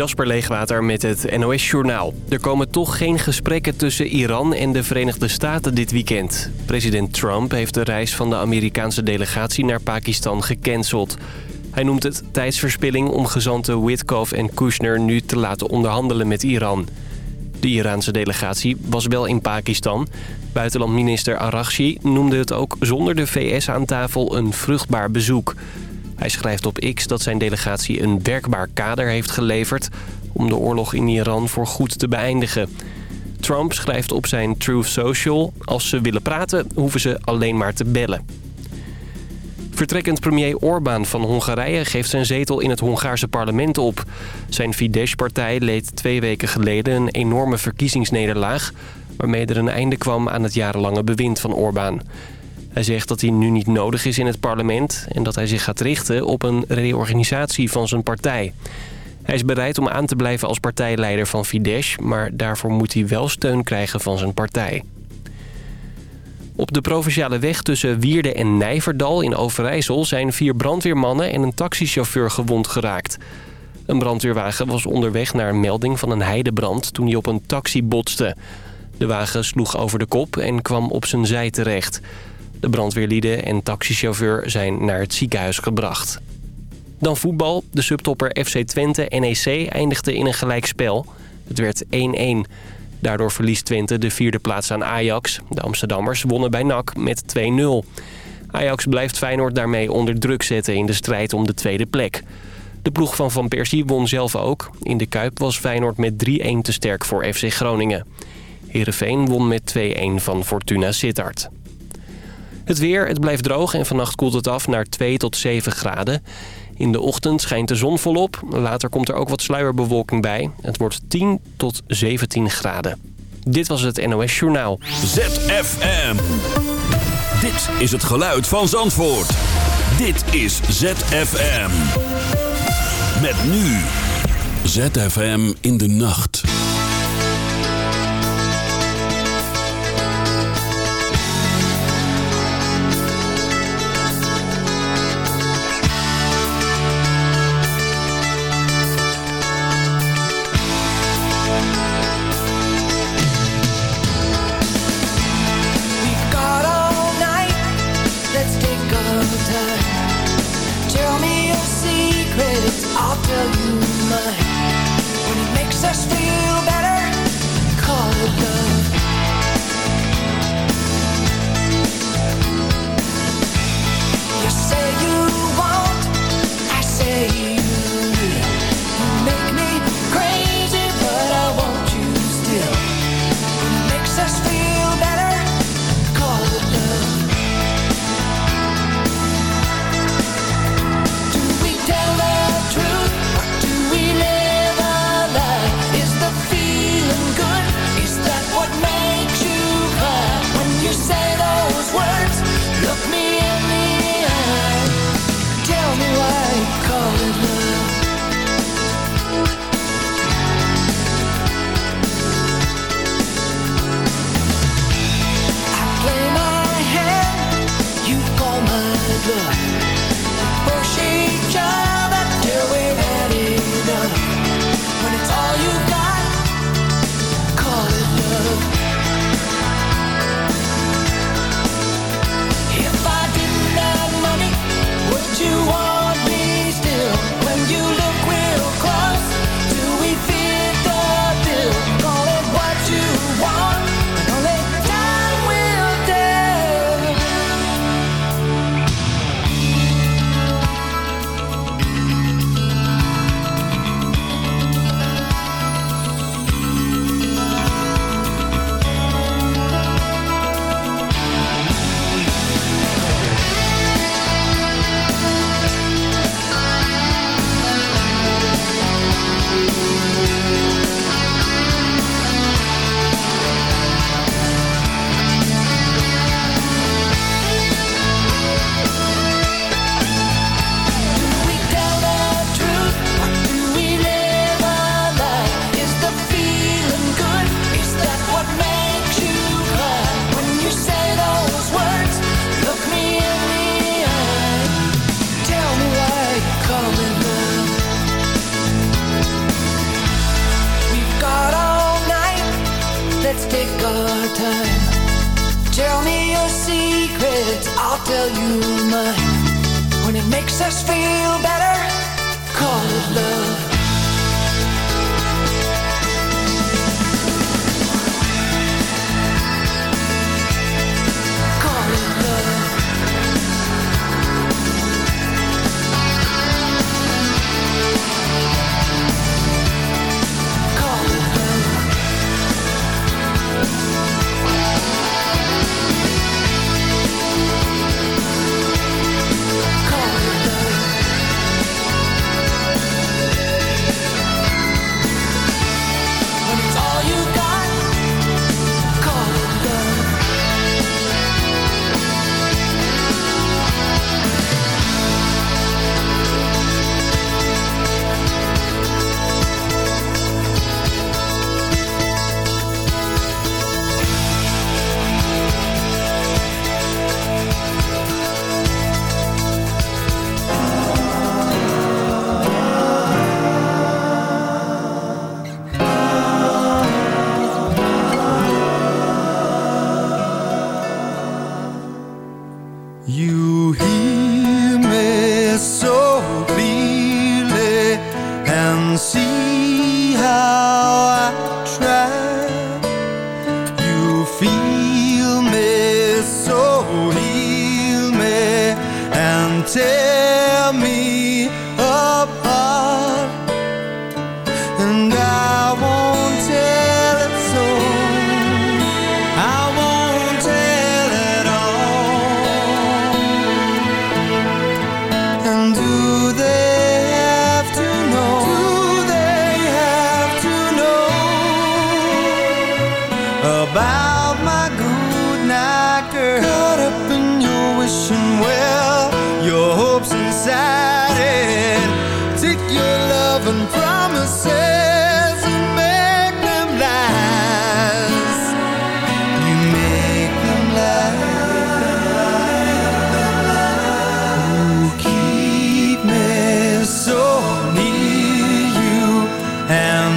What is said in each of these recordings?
Jasper Leegwater met het NOS Journaal. Er komen toch geen gesprekken tussen Iran en de Verenigde Staten dit weekend. President Trump heeft de reis van de Amerikaanse delegatie naar Pakistan gecanceld. Hij noemt het tijdsverspilling om gezanten Witkoff en Kushner nu te laten onderhandelen met Iran. De Iraanse delegatie was wel in Pakistan. Buitenlandminister Araghchi noemde het ook zonder de VS aan tafel een vruchtbaar bezoek... Hij schrijft op X dat zijn delegatie een werkbaar kader heeft geleverd... om de oorlog in Iran voor goed te beëindigen. Trump schrijft op zijn Truth Social... als ze willen praten, hoeven ze alleen maar te bellen. Vertrekkend premier Orbán van Hongarije geeft zijn zetel in het Hongaarse parlement op. Zijn Fidesz-partij leed twee weken geleden een enorme verkiezingsnederlaag... waarmee er een einde kwam aan het jarenlange bewind van Orbán. Hij zegt dat hij nu niet nodig is in het parlement... en dat hij zich gaat richten op een reorganisatie van zijn partij. Hij is bereid om aan te blijven als partijleider van Fidesz... maar daarvoor moet hij wel steun krijgen van zijn partij. Op de provinciale weg tussen Wierde en Nijverdal in Overijssel... zijn vier brandweermannen en een taxichauffeur gewond geraakt. Een brandweerwagen was onderweg naar een melding van een heidebrand... toen hij op een taxi botste. De wagen sloeg over de kop en kwam op zijn zij terecht... De brandweerlieden en taxichauffeur zijn naar het ziekenhuis gebracht. Dan voetbal. De subtopper FC Twente NEC eindigde in een gelijkspel. Het werd 1-1. Daardoor verliest Twente de vierde plaats aan Ajax. De Amsterdammers wonnen bij NAC met 2-0. Ajax blijft Feyenoord daarmee onder druk zetten in de strijd om de tweede plek. De ploeg van Van Persie won zelf ook. In de Kuip was Feyenoord met 3-1 te sterk voor FC Groningen. Heerenveen won met 2-1 van Fortuna Sittard. Het weer, het blijft droog en vannacht koelt het af naar 2 tot 7 graden. In de ochtend schijnt de zon volop. Later komt er ook wat sluierbewolking bij. Het wordt 10 tot 17 graden. Dit was het NOS Journaal. ZFM. Dit is het geluid van Zandvoort. Dit is ZFM. Met nu. ZFM in de nacht.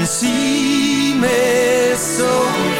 si me soy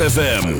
ZFM.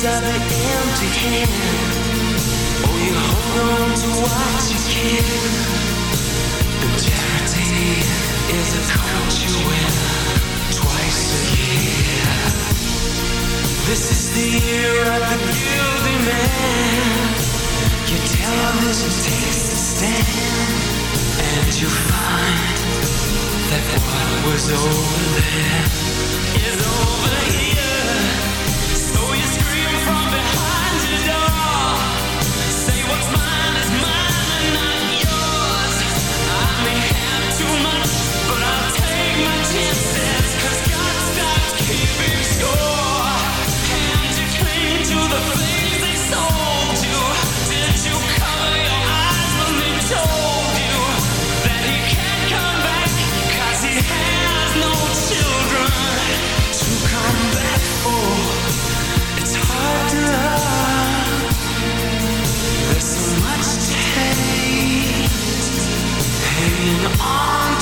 is an empty hand. Oh, you hold on to what you can. Charity is a coat you win twice a year. This is the year of the guilty man. Your television takes a stand, and you find that what was over there is over here.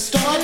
start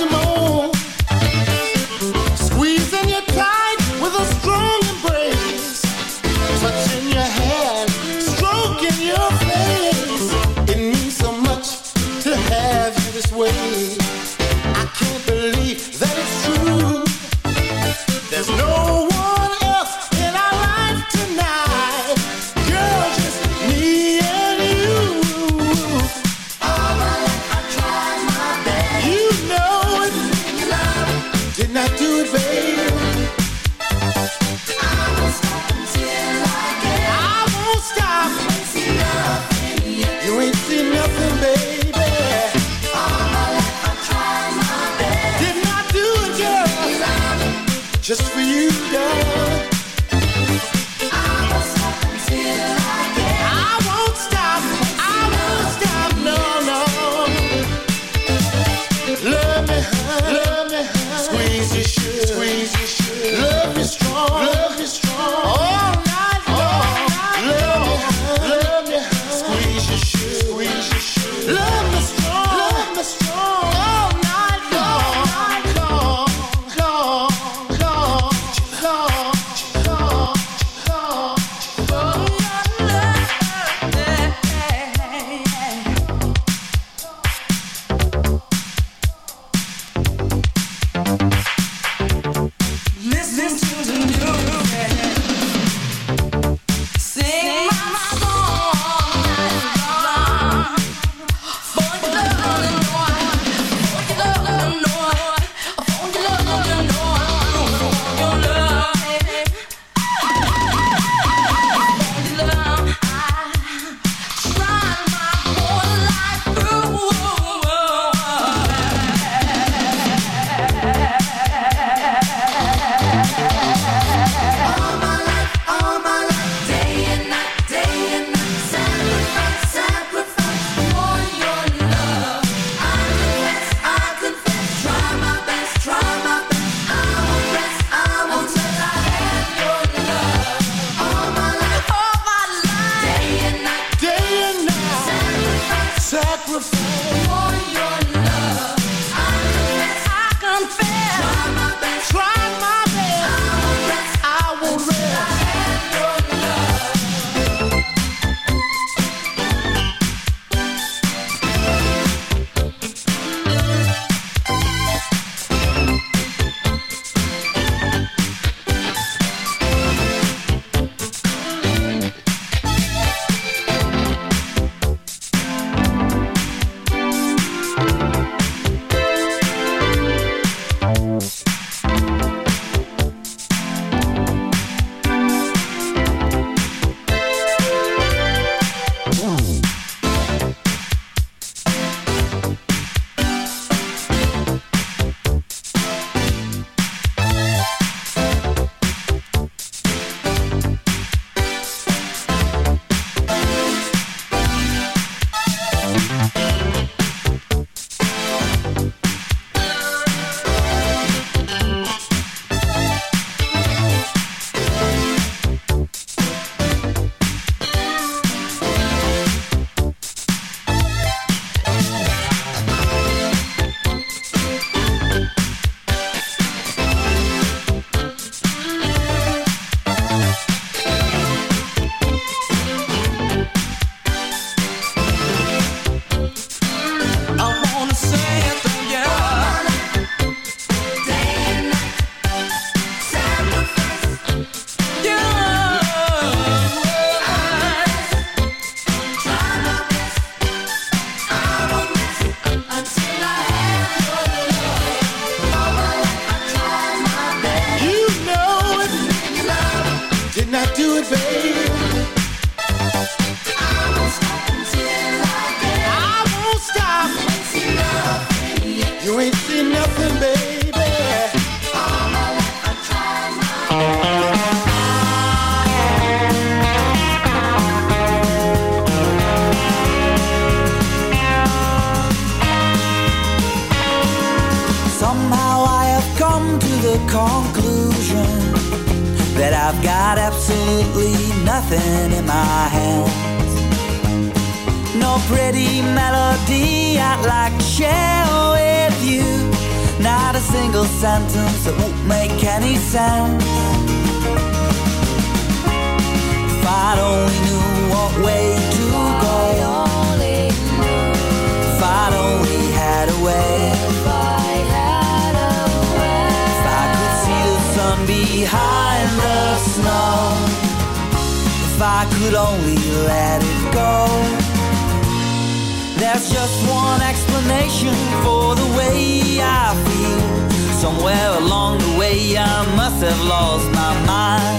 There's just one explanation for the way I feel. Somewhere along the way, I must have lost my mind.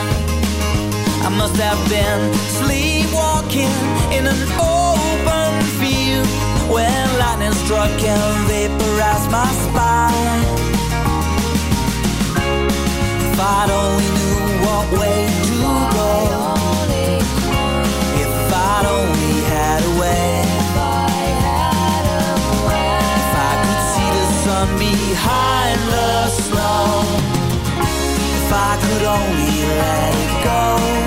I must have been sleepwalking in an open field when lightning struck and vaporized my spine. If I'd only knew what way to go, if I'd only had a way. behind the snow. If I could only let it go.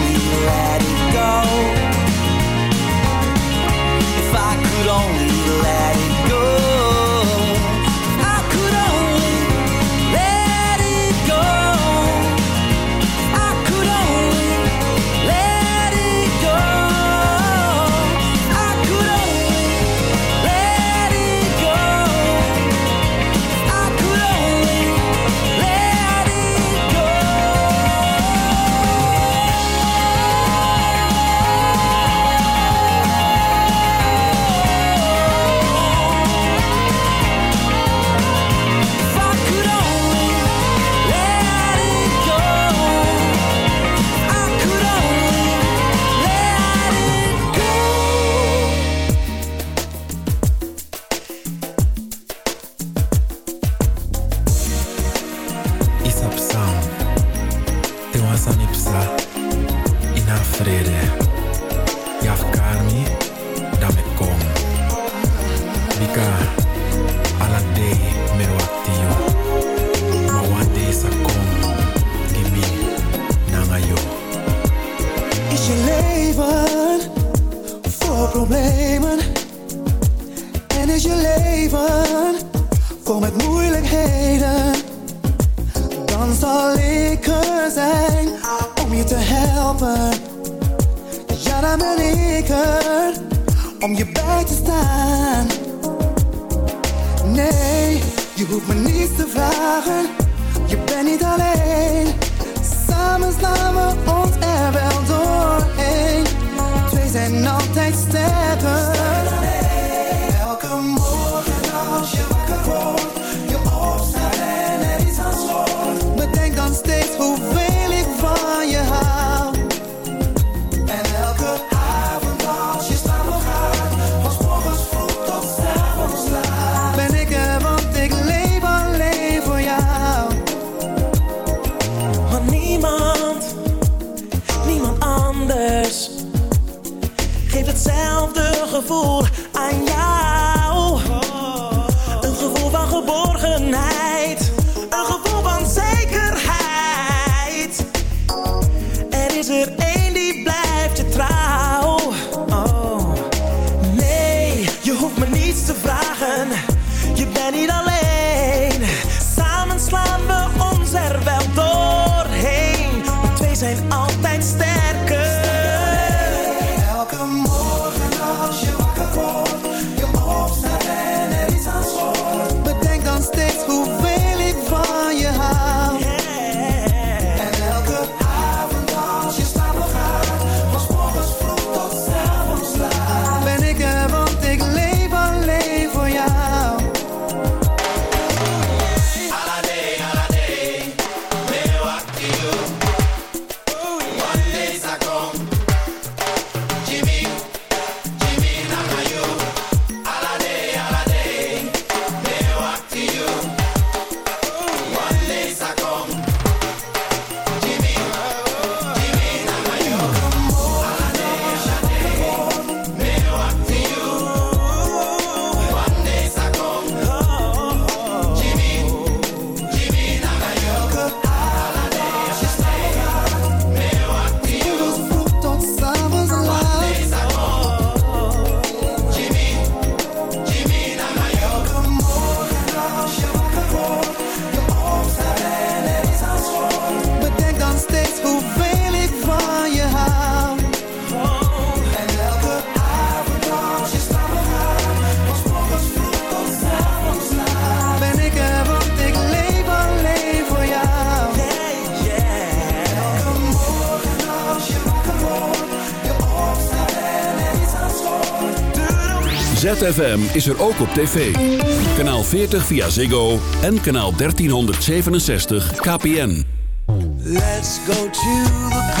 ZFM is er ook op tv. Kanaal 40 via Ziggo en kanaal 1367 KPN. Let's go to the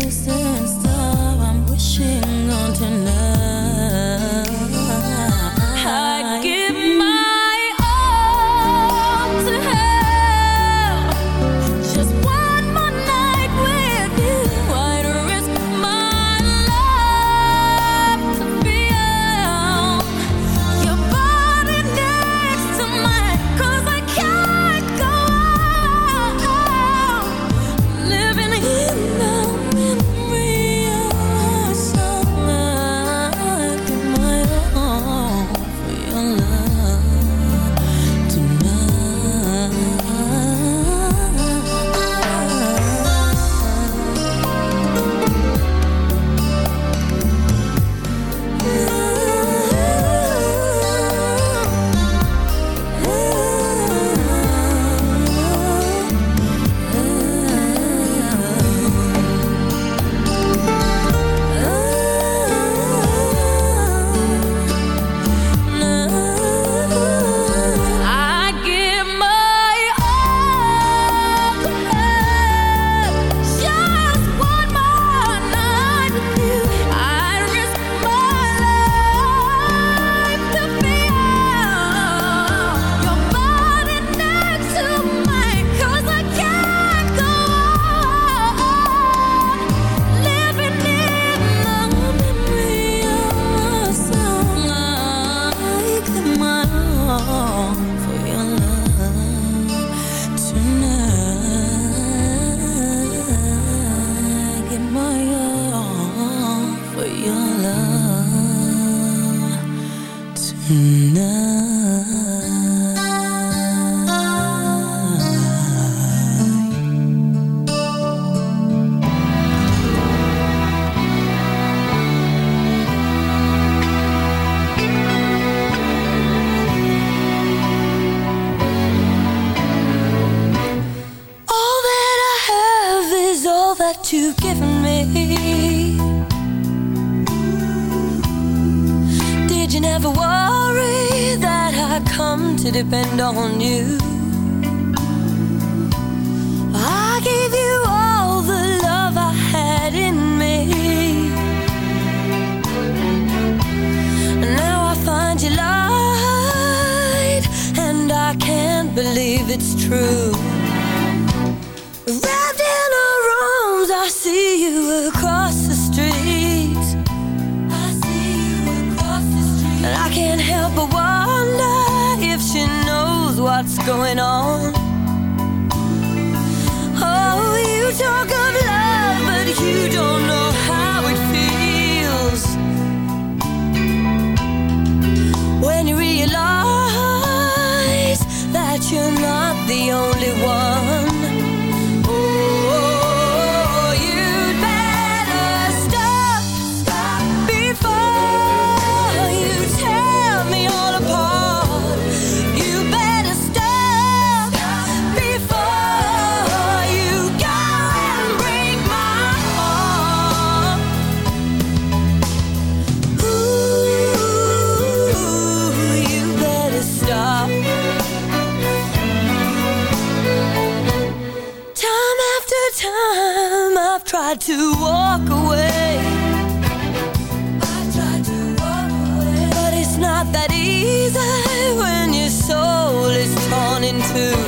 distant star I'm wishing on tonight. walk away. I tried to walk away, but it's not that easy when your soul is torn in two.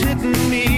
hitting me.